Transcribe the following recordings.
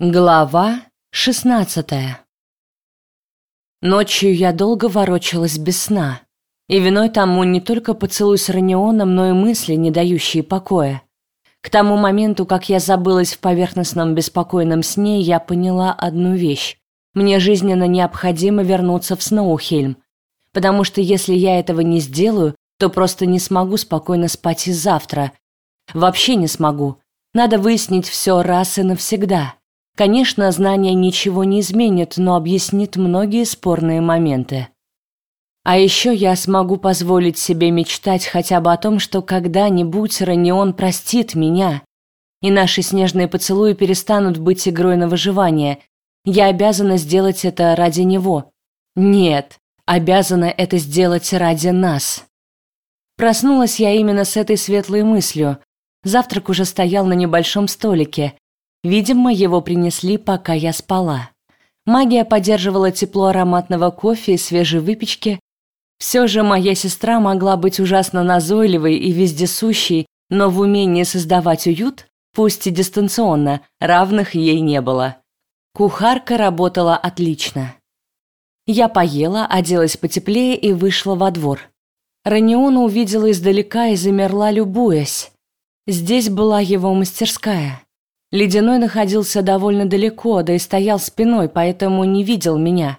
Глава шестнадцатая Ночью я долго ворочалась без сна. И виной тому не только поцелуй с Ранионом, но и мысли, не дающие покоя. К тому моменту, как я забылась в поверхностном беспокойном сне, я поняла одну вещь. Мне жизненно необходимо вернуться в Сноухельм. Потому что если я этого не сделаю, то просто не смогу спокойно спать и завтра. Вообще не смогу. Надо выяснить все раз и навсегда. Конечно, знание ничего не изменит, но объяснит многие спорные моменты. А еще я смогу позволить себе мечтать хотя бы о том, что когда-нибудь Ранион простит меня, и наши снежные поцелуи перестанут быть игрой на выживание. Я обязана сделать это ради него. Нет, обязана это сделать ради нас. Проснулась я именно с этой светлой мыслью. Завтрак уже стоял на небольшом столике. Видимо, его принесли, пока я спала. Магия поддерживала тепло ароматного кофе и свежей выпечки. Все же моя сестра могла быть ужасно назойливой и вездесущей, но в умении создавать уют, пусть и дистанционно, равных ей не было. Кухарка работала отлично. Я поела, оделась потеплее и вышла во двор. Раниона увидела издалека и замерла, любуясь. Здесь была его мастерская. Ледяной находился довольно далеко, да и стоял спиной, поэтому не видел меня.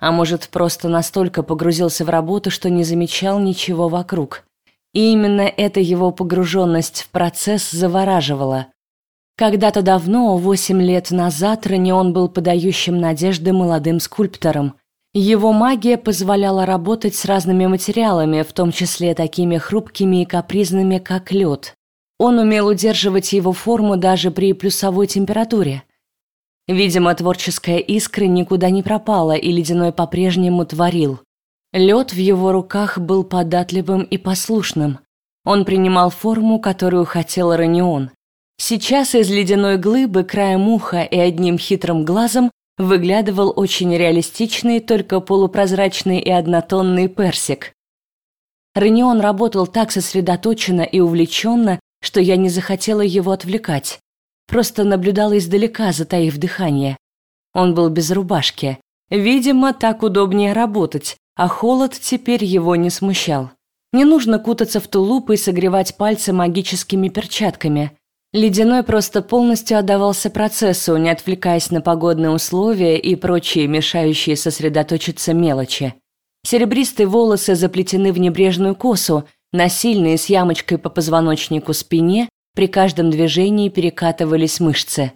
А может, просто настолько погрузился в работу, что не замечал ничего вокруг. И именно эта его погруженность в процесс завораживала. Когда-то давно, восемь лет назад, Ранион был подающим надежды молодым скульптором. Его магия позволяла работать с разными материалами, в том числе такими хрупкими и капризными, как лед. Он умел удерживать его форму даже при плюсовой температуре. Видимо, творческая искра никуда не пропала, и ледяной по-прежнему творил. Лед в его руках был податливым и послушным. Он принимал форму, которую хотел Ранион. Сейчас из ледяной глыбы краем уха и одним хитрым глазом выглядывал очень реалистичный, только полупрозрачный и однотонный персик. Ранион работал так сосредоточенно и увлеченно, что я не захотела его отвлекать. Просто наблюдала издалека, затаив дыхание. Он был без рубашки. Видимо, так удобнее работать, а холод теперь его не смущал. Не нужно кутаться в тулуп и согревать пальцы магическими перчатками. Ледяной просто полностью отдавался процессу, не отвлекаясь на погодные условия и прочие мешающие сосредоточиться мелочи. Серебристые волосы заплетены в небрежную косу, Насильные с ямочкой по позвоночнику спине при каждом движении перекатывались мышцы.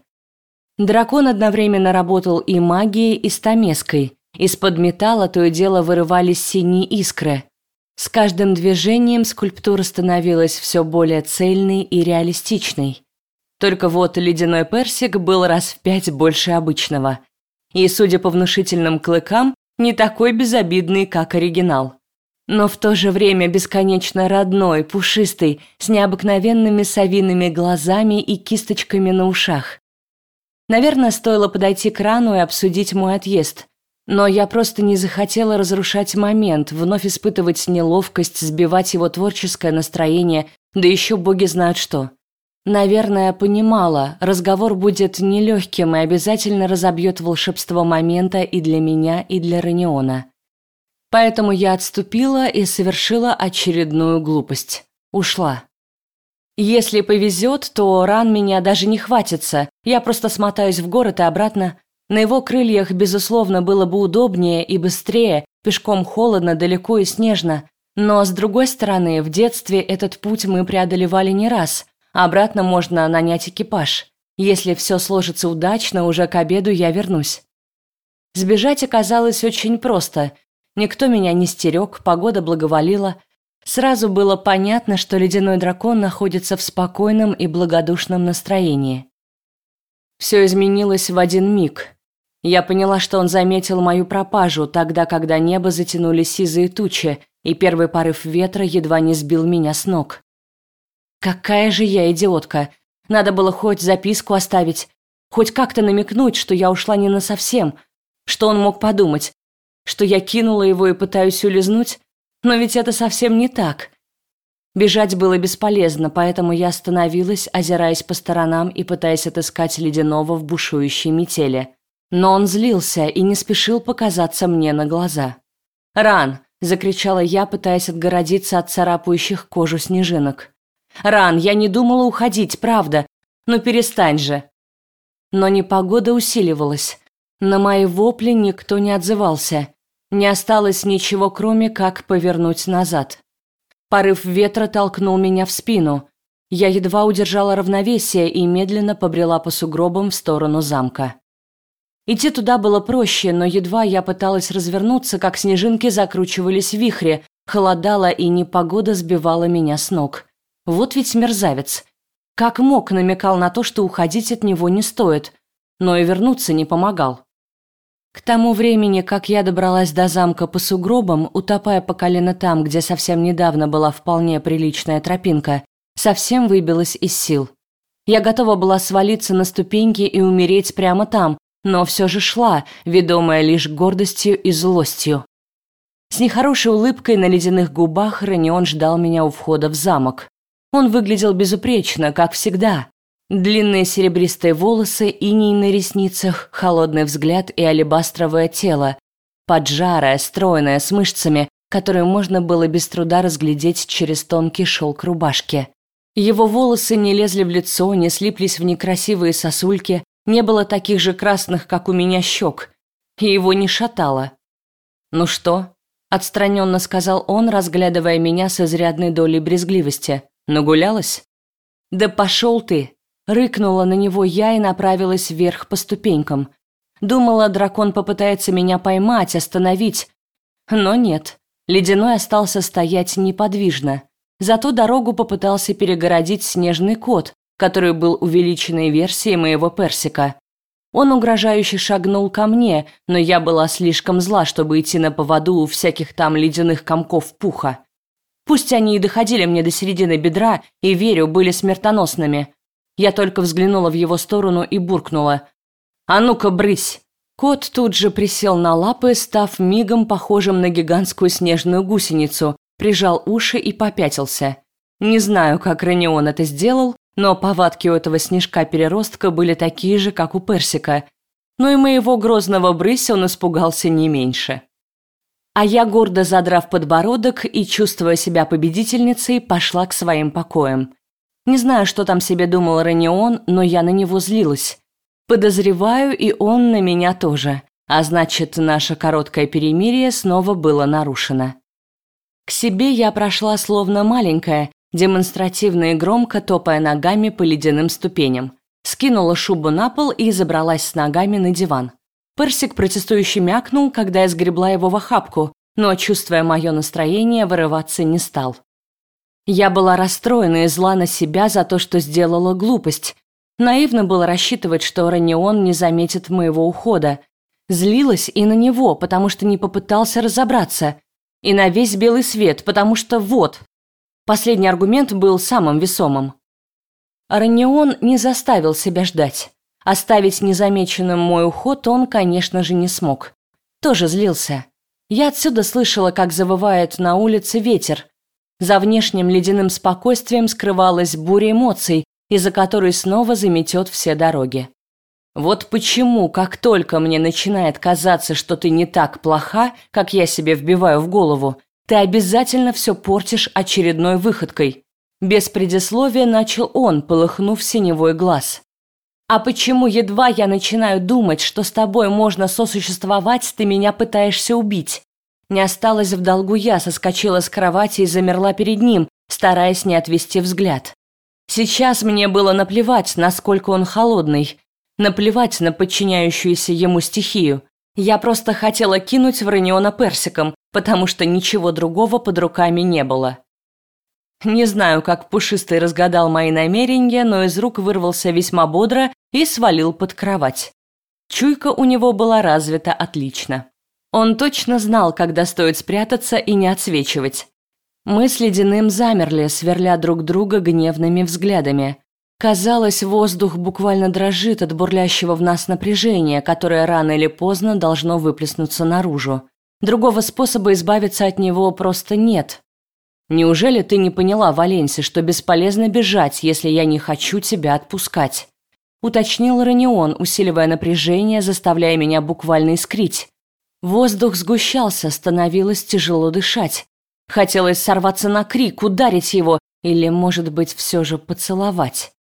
Дракон одновременно работал и магией, и стамеской. Из-под металла то и дело вырывались синие искры. С каждым движением скульптура становилась все более цельной и реалистичной. Только вот ледяной персик был раз в пять больше обычного. И, судя по внушительным клыкам, не такой безобидный, как оригинал но в то же время бесконечно родной, пушистый, с необыкновенными совиными глазами и кисточками на ушах. Наверное, стоило подойти к рану и обсудить мой отъезд, но я просто не захотела разрушать момент, вновь испытывать неловкость, сбивать его творческое настроение, да еще боги знают что. Наверное, понимала, разговор будет нелегким и обязательно разобьет волшебство момента и для меня, и для Раниона. Поэтому я отступила и совершила очередную глупость. Ушла. Если повезет, то ран меня даже не хватится. Я просто смотаюсь в город и обратно. На его крыльях, безусловно, было бы удобнее и быстрее, пешком холодно, далеко и снежно. Но, с другой стороны, в детстве этот путь мы преодолевали не раз, обратно можно нанять экипаж. Если все сложится удачно, уже к обеду я вернусь. Сбежать оказалось очень просто – Никто меня не стерег, погода благоволила. Сразу было понятно, что ледяной дракон находится в спокойном и благодушном настроении. Все изменилось в один миг. Я поняла, что он заметил мою пропажу, тогда, когда небо затянули сизые тучи, и первый порыв ветра едва не сбил меня с ног. Какая же я идиотка! Надо было хоть записку оставить, хоть как-то намекнуть, что я ушла не на совсем. Что он мог подумать? Что я кинула его и пытаюсь улизнуть, но ведь это совсем не так. Бежать было бесполезно, поэтому я остановилась, озираясь по сторонам и пытаясь отыскать ледяного в бушующей метели. Но он злился и не спешил показаться мне на глаза. «Ран!» – закричала я, пытаясь отгородиться от царапающих кожу снежинок. «Ран, я не думала уходить, правда. Ну перестань же!» Но непогода усиливалась. На мои вопли никто не отзывался. Не осталось ничего, кроме как повернуть назад. Порыв ветра толкнул меня в спину. Я едва удержала равновесие и медленно побрела по сугробам в сторону замка. Идти туда было проще, но едва я пыталась развернуться, как снежинки закручивались в вихре, холодало и непогода сбивала меня с ног. Вот ведь мерзавец. Как мог, намекал на то, что уходить от него не стоит, но и вернуться не помогал. К тому времени, как я добралась до замка по сугробам, утопая по колено там, где совсем недавно была вполне приличная тропинка, совсем выбилась из сил. Я готова была свалиться на ступеньки и умереть прямо там, но все же шла, ведомая лишь гордостью и злостью. С нехорошей улыбкой на ледяных губах Ранион ждал меня у входа в замок. Он выглядел безупречно, как всегда, Длинные серебристые волосы, иней на ресницах, холодный взгляд и алебастровое тело. Поджарое, стройное, с мышцами, которые можно было без труда разглядеть через тонкий шелк рубашки. Его волосы не лезли в лицо, не слиплись в некрасивые сосульки, не было таких же красных, как у меня щек. И его не шатало. «Ну что?» – отстраненно сказал он, разглядывая меня с изрядной долей брезгливости. «Нагулялась?» «Да пошел ты!» Рыкнула на него я и направилась вверх по ступенькам. Думала, дракон попытается меня поймать, остановить. Но нет. Ледяной остался стоять неподвижно. Зато дорогу попытался перегородить снежный кот, который был увеличенной версией моего персика. Он угрожающе шагнул ко мне, но я была слишком зла, чтобы идти на поводу у всяких там ледяных комков пуха. Пусть они и доходили мне до середины бедра, и, верю, были смертоносными, я только взглянула в его сторону и буркнула. «А ну-ка, брысь!» Кот тут же присел на лапы, став мигом похожим на гигантскую снежную гусеницу, прижал уши и попятился. Не знаю, как Ранион это сделал, но повадки у этого снежка-переростка были такие же, как у Персика. Но и моего грозного брыся он испугался не меньше. А я, гордо задрав подбородок и чувствуя себя победительницей, пошла к своим покоям. Не знаю, что там себе думал Ренион, но я на него злилась. Подозреваю, и он на меня тоже. А значит, наше короткое перемирие снова было нарушено. К себе я прошла словно маленькая, демонстративно и громко топая ногами по ледяным ступеням. Скинула шубу на пол и забралась с ногами на диван. Персик протестующе мякнул, когда я сгребла его в охапку, но, чувствуя мое настроение, вырываться не стал. Я была расстроена и зла на себя за то, что сделала глупость. Наивно было рассчитывать, что Ранион не заметит моего ухода. Злилась и на него, потому что не попытался разобраться. И на весь белый свет, потому что вот. Последний аргумент был самым весомым. Ранион не заставил себя ждать. Оставить незамеченным мой уход он, конечно же, не смог. Тоже злился. Я отсюда слышала, как завывает на улице ветер, за внешним ледяным спокойствием скрывалась буря эмоций, из-за которой снова заметет все дороги. Вот почему, как только мне начинает казаться, что ты не так плоха, как я себе вбиваю в голову, ты обязательно все портишь очередной выходкой. Без предисловия начал он, полыхнув синевой глаз. А почему едва я начинаю думать, что с тобой можно сосуществовать, ты меня пытаешься убить? Не осталось в долгу я, соскочила с кровати и замерла перед ним, стараясь не отвести взгляд. Сейчас мне было наплевать, насколько он холодный, наплевать на подчиняющуюся ему стихию. Я просто хотела кинуть в Раниона персиком, потому что ничего другого под руками не было. Не знаю, как Пушистый разгадал мои намерения, но из рук вырвался весьма бодро и свалил под кровать. Чуйка у него была развита отлично. Он точно знал, когда стоит спрятаться и не отсвечивать. Мы с Ледяным замерли, сверля друг друга гневными взглядами. Казалось, воздух буквально дрожит от бурлящего в нас напряжения, которое рано или поздно должно выплеснуться наружу. Другого способа избавиться от него просто нет. Неужели ты не поняла, Валенси, что бесполезно бежать, если я не хочу тебя отпускать? Уточнил Ранион, усиливая напряжение, заставляя меня буквально искрить. Воздух сгущался, становилось тяжело дышать. Хотелось сорваться на крик, ударить его или, может быть, все же поцеловать.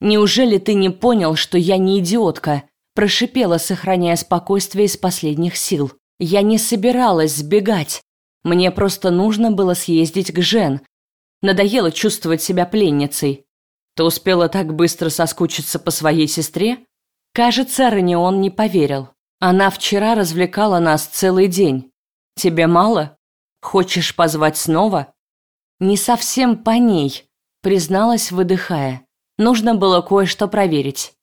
Неужели ты не понял, что я не идиотка? Прошипела, сохраняя спокойствие из последних сил. Я не собиралась сбегать. Мне просто нужно было съездить к Жен. Надоело чувствовать себя пленницей. Ты успела так быстро соскучиться по своей сестре? Кажется, Ранион не поверил. Она вчера развлекала нас целый день. Тебе мало? Хочешь позвать снова? Не совсем по ней, призналась, выдыхая. Нужно было кое-что проверить.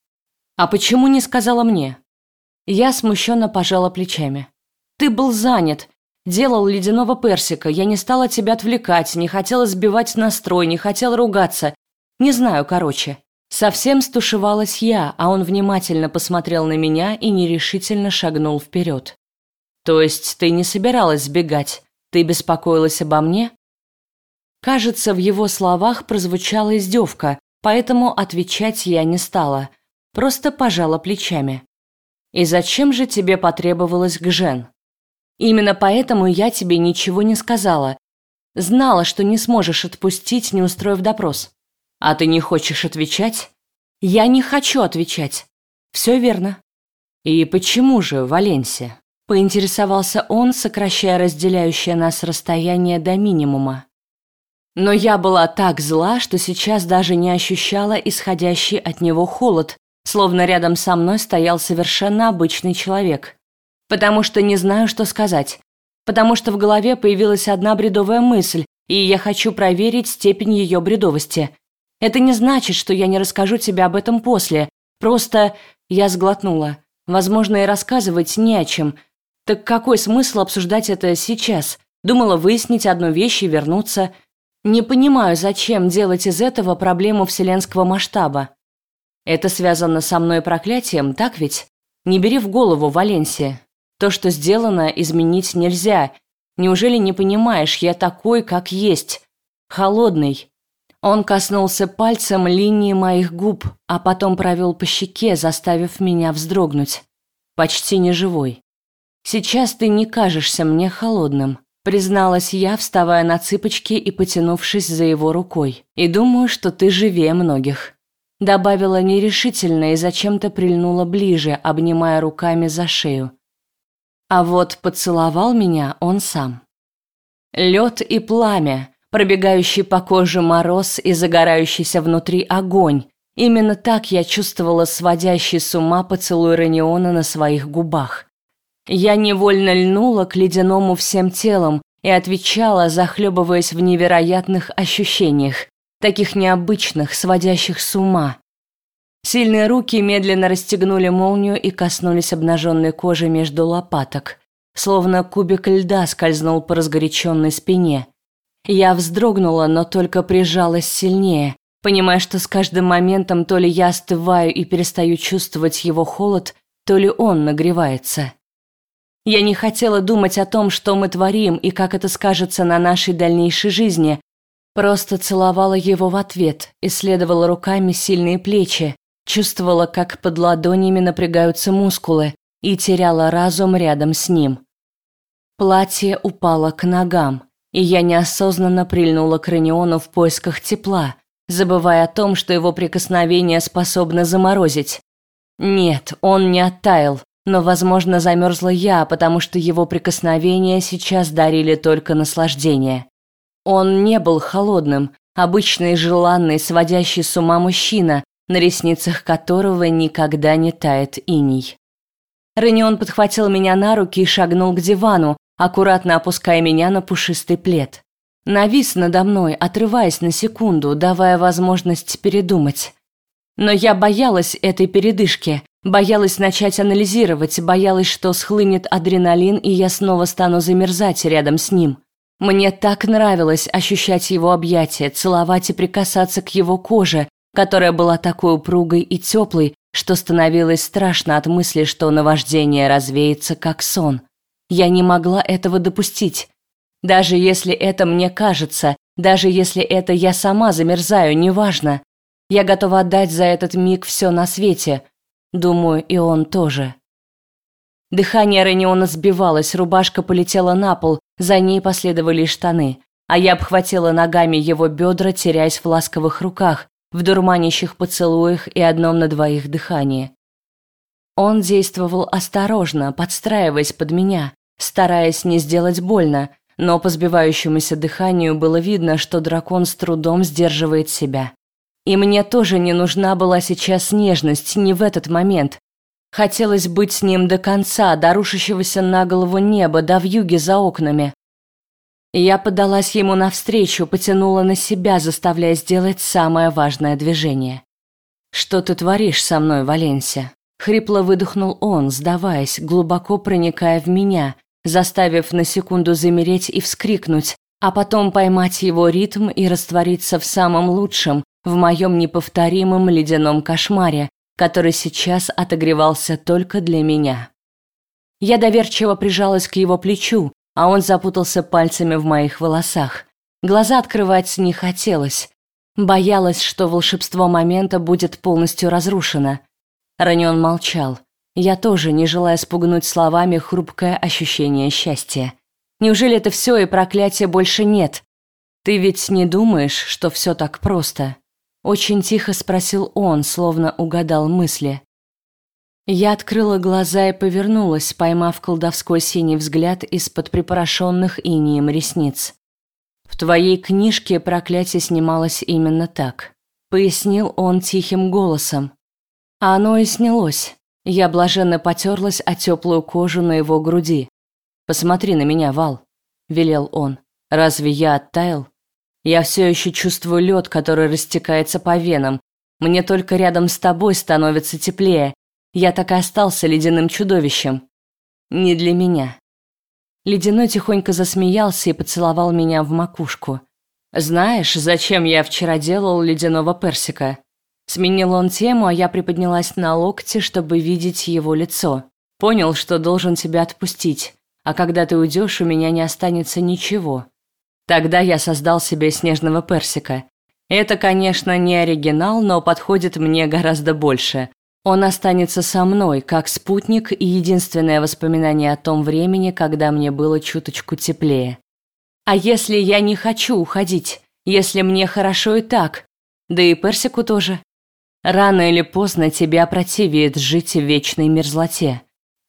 А почему не сказала мне? Я смущенно пожала плечами. Ты был занят, делал ледяного персика. Я не стала тебя отвлекать, не хотела сбивать настрой, не хотела ругаться. Не знаю, короче. Совсем стушевалась я, а он внимательно посмотрел на меня и нерешительно шагнул вперед. То есть ты не собиралась сбегать? Ты беспокоилась обо мне? Кажется, в его словах прозвучала издевка, поэтому отвечать я не стала, просто пожала плечами. И зачем же тебе потребовалось к Жен? Именно поэтому я тебе ничего не сказала. Знала, что не сможешь отпустить, не устроив допрос. А ты не хочешь отвечать? Я не хочу отвечать. Все верно. И почему же, Валенсия? Поинтересовался он, сокращая разделяющее нас расстояние до минимума. Но я была так зла, что сейчас даже не ощущала исходящий от него холод, словно рядом со мной стоял совершенно обычный человек. Потому что не знаю, что сказать. Потому что в голове появилась одна бредовая мысль, и я хочу проверить степень ее бредовости. Это не значит, что я не расскажу тебе об этом после. Просто я сглотнула. Возможно, и рассказывать не о чем. Так какой смысл обсуждать это сейчас? Думала выяснить одну вещь и вернуться. Не понимаю, зачем делать из этого проблему вселенского масштаба. Это связано со мной проклятием, так ведь? Не бери в голову, Валенсия. То, что сделано, изменить нельзя. Неужели не понимаешь, я такой, как есть. Холодный. Он коснулся пальцем линии моих губ, а потом провел по щеке, заставив меня вздрогнуть. Почти не живой. Сейчас ты не кажешься мне холодным призналась я, вставая на цыпочки и потянувшись за его рукой. И думаю, что ты живее многих. Добавила нерешительно и зачем-то прильнула ближе, обнимая руками за шею. А вот поцеловал меня он сам. Лед и пламя, пробегающий по коже мороз и загорающийся внутри огонь. Именно так я чувствовала сводящий с ума поцелуй Раниона на своих губах. Я невольно льнула к ледяному всем телом и отвечала, захлебываясь в невероятных ощущениях, таких необычных, сводящих с ума. Сильные руки медленно расстегнули молнию и коснулись обнаженной кожи между лопаток, словно кубик льда скользнул по разгоряченной спине. Я вздрогнула, но только прижалась сильнее, понимая, что с каждым моментом то ли я остываю и перестаю чувствовать его холод, то ли он нагревается. Я не хотела думать о том, что мы творим и как это скажется на нашей дальнейшей жизни. Просто целовала его в ответ, исследовала руками сильные плечи, чувствовала, как под ладонями напрягаются мускулы, и теряла разум рядом с ним. Платье упало к ногам, и я неосознанно прильнула к Раниону в поисках тепла, забывая о том, что его прикосновение способно заморозить. Нет, он не оттаял, но, возможно, замерзла я, потому что его прикосновения сейчас дарили только наслаждение. Он не был холодным, обычный желанный, сводящий с ума мужчина, на ресницах которого никогда не тает иней. Ренион подхватил меня на руки и шагнул к дивану, аккуратно опуская меня на пушистый плед. Навис надо мной, отрываясь на секунду, давая возможность передумать. Но я боялась этой передышки, боялась начать анализировать, боялась, что схлынет адреналин, и я снова стану замерзать рядом с ним. Мне так нравилось ощущать его объятия, целовать и прикасаться к его коже, которая была такой упругой и теплой, что становилось страшно от мысли, что наваждение развеется как сон. Я не могла этого допустить. Даже если это мне кажется, Даже если это я сама замерзаю, неважно. Я готова отдать за этот миг все на свете. Думаю, и он тоже. Дыхание Рениона сбивалось, рубашка полетела на пол, за ней последовали штаны, а я обхватила ногами его бедра, теряясь в ласковых руках, в дурманящих поцелуях и одном на двоих дыхании. Он действовал осторожно, подстраиваясь под меня, стараясь не сделать больно, но по сбивающемуся дыханию было видно, что дракон с трудом сдерживает себя. И мне тоже не нужна была сейчас нежность, не в этот момент. Хотелось быть с ним до конца, до рушащегося на голову неба, до вьюги за окнами. Я подалась ему навстречу, потянула на себя, заставляя сделать самое важное движение. «Что ты творишь со мной, Валенсия?» Хрипло выдохнул он, сдаваясь, глубоко проникая в меня, заставив на секунду замереть и вскрикнуть, а потом поймать его ритм и раствориться в самом лучшем, в моем неповторимом ледяном кошмаре, который сейчас отогревался только для меня. Я доверчиво прижалась к его плечу, а он запутался пальцами в моих волосах. Глаза открывать не хотелось. Боялась, что волшебство момента будет полностью разрушено. Ранен молчал. Я тоже, не желая спугнуть словами хрупкое ощущение счастья. Неужели это все и проклятия больше нет? Ты ведь не думаешь, что все так просто? Очень тихо спросил он, словно угадал мысли. Я открыла глаза и повернулась, поймав колдовской синий взгляд из-под припорошенных инием ресниц. В твоей книжке проклятие снималось именно так, пояснил он тихим голосом. А оно и снялось. Я блаженно потерлась о теплую кожу на его груди. «Посмотри на меня, Вал», — велел он. «Разве я оттаял? Я все еще чувствую лед, который растекается по венам. Мне только рядом с тобой становится теплее. Я так и остался ледяным чудовищем. Не для меня». Ледяной тихонько засмеялся и поцеловал меня в макушку. «Знаешь, зачем я вчера делал ледяного персика?» Сменил он тему, а я приподнялась на локте, чтобы видеть его лицо. Понял, что должен тебя отпустить, а когда ты уйдешь, у меня не останется ничего. Тогда я создал себе снежного персика. Это, конечно, не оригинал, но подходит мне гораздо больше. Он останется со мной, как спутник и единственное воспоминание о том времени, когда мне было чуточку теплее. А если я не хочу уходить? Если мне хорошо и так? Да и персику тоже. Рано или поздно тебе опротивеет жить в вечной мерзлоте.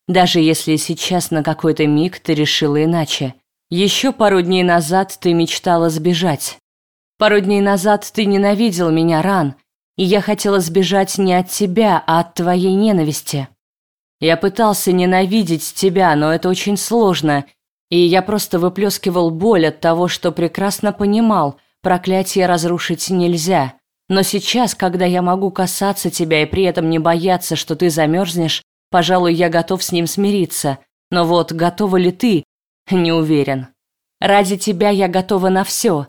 Даже если сейчас на какой-то миг ты решила иначе. Еще пару дней назад ты мечтала сбежать. Пару дней назад ты ненавидел меня, Ран, и я хотела сбежать не от тебя, а от твоей ненависти. Я пытался ненавидеть тебя, но это очень сложно, и я просто выплескивал боль от того, что прекрасно понимал, проклятие разрушить нельзя. Но сейчас, когда я могу касаться тебя и при этом не бояться, что ты замерзнешь, пожалуй, я готов с ним смириться. Но вот готова ли ты? Не уверен. Ради тебя я готова на все.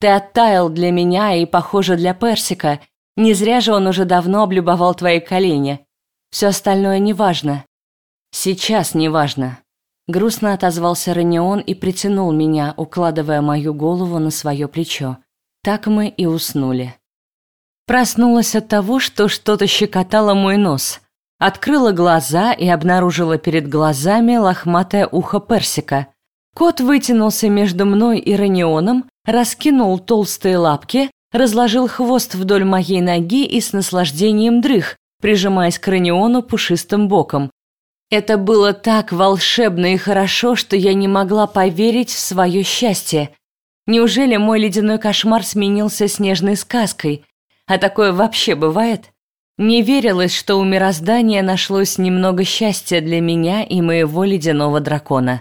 Ты оттаял для меня и, похоже, для Персика. Не зря же он уже давно облюбовал твои колени. Все остальное неважно. Сейчас неважно. Грустно отозвался Ранион и притянул меня, укладывая мою голову на свое плечо. Так мы и уснули. Проснулась от того, что что-то щекотало мой нос. Открыла глаза и обнаружила перед глазами лохматое ухо персика. Кот вытянулся между мной и Ранионом, раскинул толстые лапки, разложил хвост вдоль моей ноги и с наслаждением дрых, прижимаясь к Раниону пушистым боком. Это было так волшебно и хорошо, что я не могла поверить в свое счастье. Неужели мой ледяной кошмар сменился снежной сказкой? А такое вообще бывает? Не верилось, что у мироздания нашлось немного счастья для меня и моего ледяного дракона.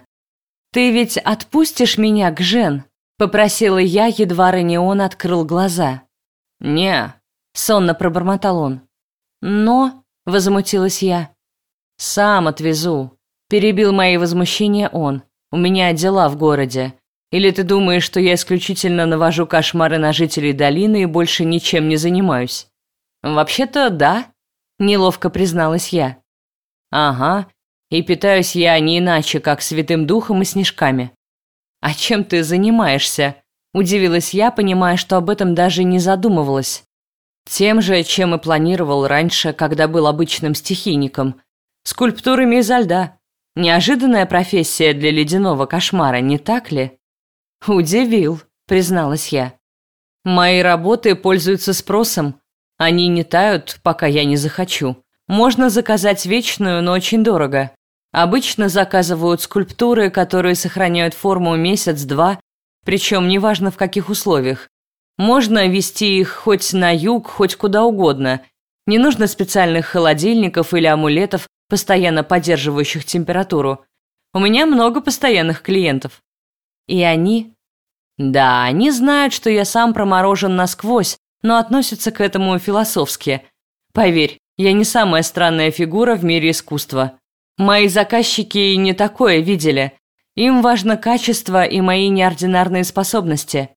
«Ты ведь отпустишь меня, Гжен?» — попросила я, едва Ранион открыл глаза. «Не», — сонно пробормотал он. «Но», — возмутилась я, — «сам отвезу», — перебил мои возмущения он. «У меня дела в городе. Или ты думаешь, что я исключительно навожу кошмары на жителей долины и больше ничем не занимаюсь? Вообще-то да, неловко призналась я. Ага, и питаюсь я не иначе, как святым духом и снежками. А чем ты занимаешься? Удивилась я, понимая, что об этом даже не задумывалась. Тем же, чем и планировал раньше, когда был обычным стихийником. Скульптурами изо льда. Неожиданная профессия для ледяного кошмара, не так ли? Удивил, призналась я. Мои работы пользуются спросом. Они не тают, пока я не захочу. Можно заказать вечную, но очень дорого. Обычно заказывают скульптуры, которые сохраняют форму месяц-два, причем неважно в каких условиях. Можно вести их хоть на юг, хоть куда угодно. Не нужно специальных холодильников или амулетов, постоянно поддерживающих температуру. У меня много постоянных клиентов. И они... Да, они знают, что я сам проморожен насквозь, но относятся к этому философски. Поверь, я не самая странная фигура в мире искусства. Мои заказчики не такое видели. Им важно качество и мои неординарные способности.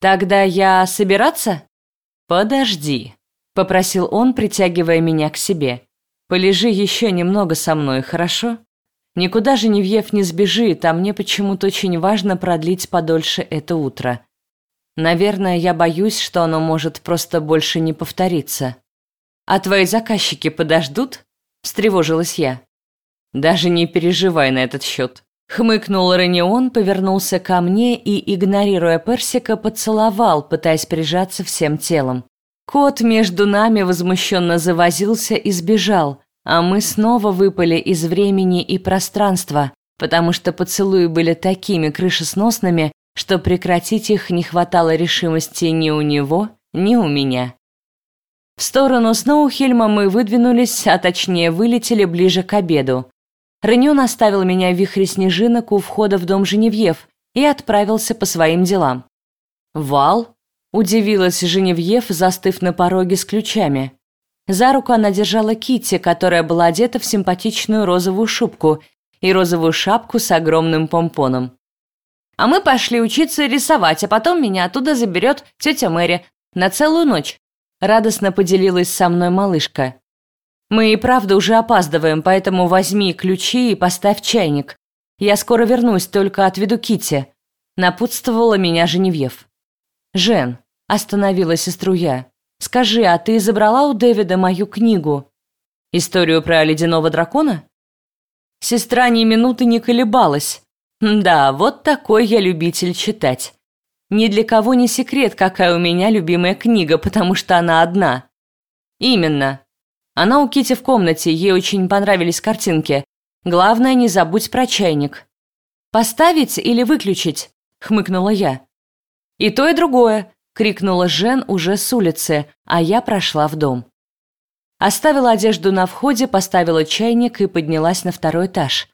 Тогда я собираться? Подожди, попросил он, притягивая меня к себе. Полежи еще немного со мной, хорошо? Никуда же Невьев не сбежит, а мне почему-то очень важно продлить подольше это утро. Наверное, я боюсь, что оно может просто больше не повториться. А твои заказчики подождут? встревожилась я. Даже не переживай на этот счет. Хмыкнул Ренион, повернулся ко мне и, игнорируя Персика, поцеловал, пытаясь прижаться всем телом. Кот между нами возмущенно завозился и сбежал, а мы снова выпали из времени и пространства, потому что поцелуи были такими крышесносными, что прекратить их не хватало решимости ни у него, ни у меня. В сторону Сноухельма мы выдвинулись, а точнее вылетели ближе к обеду. Ренюн оставил меня в вихре снежинок у входа в дом Женевьев и отправился по своим делам. «Вал?» – удивилась Женевьев, застыв на пороге с ключами. За руку она держала Китти, которая была одета в симпатичную розовую шубку и розовую шапку с огромным помпоном. «А мы пошли учиться рисовать, а потом меня оттуда заберет тетя Мэри на целую ночь», – радостно поделилась со мной малышка. Мы и правда уже опаздываем, поэтому возьми ключи и поставь чайник. Я скоро вернусь, только отведу Кити. Напутствовала меня Женевьев. Жен, остановила сестру я. Скажи, а ты забрала у Дэвида мою книгу? Историю про ледяного дракона? Сестра ни минуты не колебалась. Да, вот такой я любитель читать. Ни для кого не секрет, какая у меня любимая книга, потому что она одна. Именно. Она у Кити в комнате, ей очень понравились картинки. Главное, не забудь про чайник. Поставить или выключить? хмыкнула я. И то, и другое, крикнула Жен уже с улицы, а я прошла в дом. Оставила одежду на входе, поставила чайник и поднялась на второй этаж.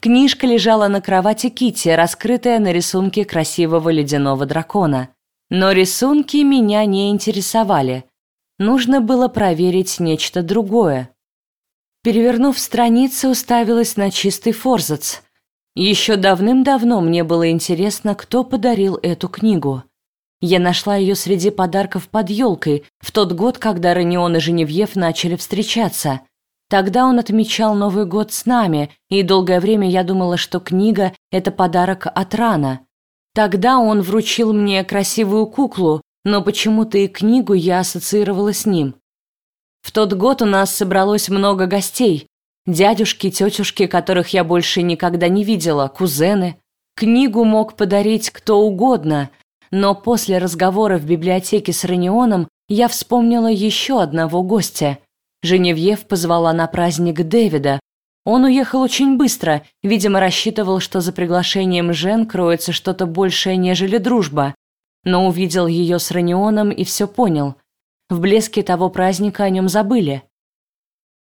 Книжка лежала на кровати Кити, раскрытая на рисунке красивого ледяного дракона. Но рисунки меня не интересовали. Нужно было проверить нечто другое. Перевернув страницу, уставилась на чистый форзац. Еще давным-давно мне было интересно, кто подарил эту книгу. Я нашла ее среди подарков под елкой в тот год, когда Ранион и Женевьев начали встречаться. Тогда он отмечал Новый год с нами, и долгое время я думала, что книга – это подарок от Рана. Тогда он вручил мне красивую куклу, но почему-то и книгу я ассоциировала с ним. В тот год у нас собралось много гостей. Дядюшки, тетушки, которых я больше никогда не видела, кузены. Книгу мог подарить кто угодно, но после разговора в библиотеке с Ранионом я вспомнила еще одного гостя. Женевьев позвала на праздник Дэвида. Он уехал очень быстро, видимо, рассчитывал, что за приглашением Жен кроется что-то большее, нежели дружба но увидел ее с Ранионом и все понял. В блеске того праздника о нем забыли.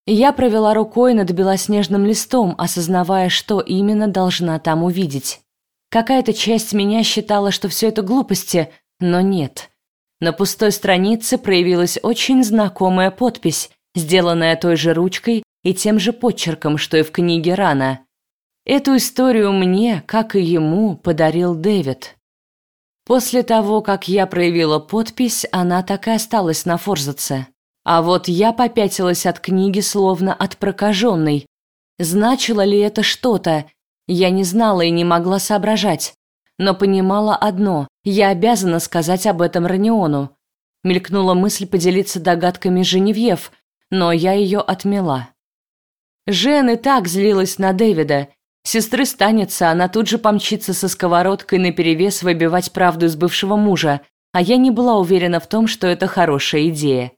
Я провела рукой над белоснежным листом, осознавая, что именно должна там увидеть. Какая-то часть меня считала, что все это глупости, но нет. На пустой странице проявилась очень знакомая подпись, сделанная той же ручкой и тем же подчерком, что и в книге Рана. Эту историю мне, как и ему, подарил Дэвид. После того, как я проявила подпись, она так и осталась на форзаце. А вот я попятилась от книги, словно от прокаженной. Значило ли это что-то? Я не знала и не могла соображать. Но понимала одно – Я обязана сказать об этом Раниону. Мелькнула мысль поделиться догадками Женевьев, но я ее отмела. Жен и так злилась на Дэвида. Сестры станется, она тут же помчится со сковородкой наперевес выбивать правду из бывшего мужа, а я не была уверена в том, что это хорошая идея.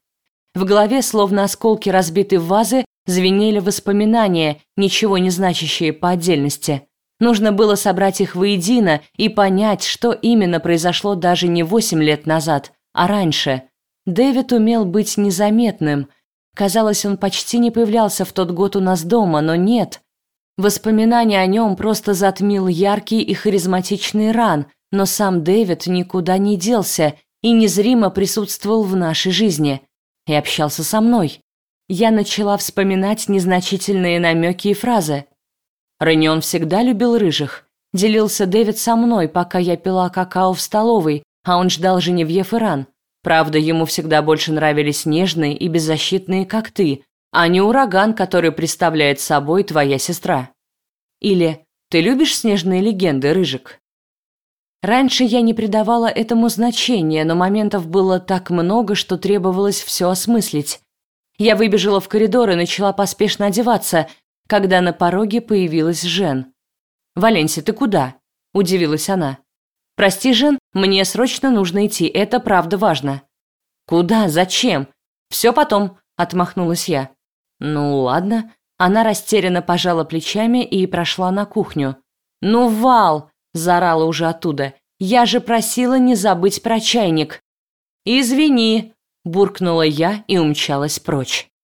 В голове, словно осколки разбитой вазы, звенели воспоминания, ничего не значащие по отдельности. Нужно было собрать их воедино и понять, что именно произошло даже не восемь лет назад, а раньше. Дэвид умел быть незаметным – Казалось, он почти не появлялся в тот год у нас дома, но нет. Воспоминания о нем просто затмил яркий и харизматичный ран, но сам Дэвид никуда не делся и незримо присутствовал в нашей жизни и общался со мной. Я начала вспоминать незначительные намеки и фразы. Ренион всегда любил рыжих. Делился Дэвид со мной, пока я пила какао в столовой, а он ждал Женевьев и Ран. Правда, ему всегда больше нравились нежные и беззащитные, как ты, а не ураган, который представляет собой твоя сестра. Или «Ты любишь снежные легенды, Рыжик?» Раньше я не придавала этому значения, но моментов было так много, что требовалось все осмыслить. Я выбежала в коридор и начала поспешно одеваться, когда на пороге появилась Жен. «Валенси, ты куда?» – удивилась она. «Прости, Жен, мне срочно нужно идти, это правда важно». «Куда? Зачем?» «Все потом», – отмахнулась я. «Ну, ладно». Она растерянно пожала плечами и прошла на кухню. «Ну, Вал!» – заорала уже оттуда. «Я же просила не забыть про чайник». «Извини», – буркнула я и умчалась прочь.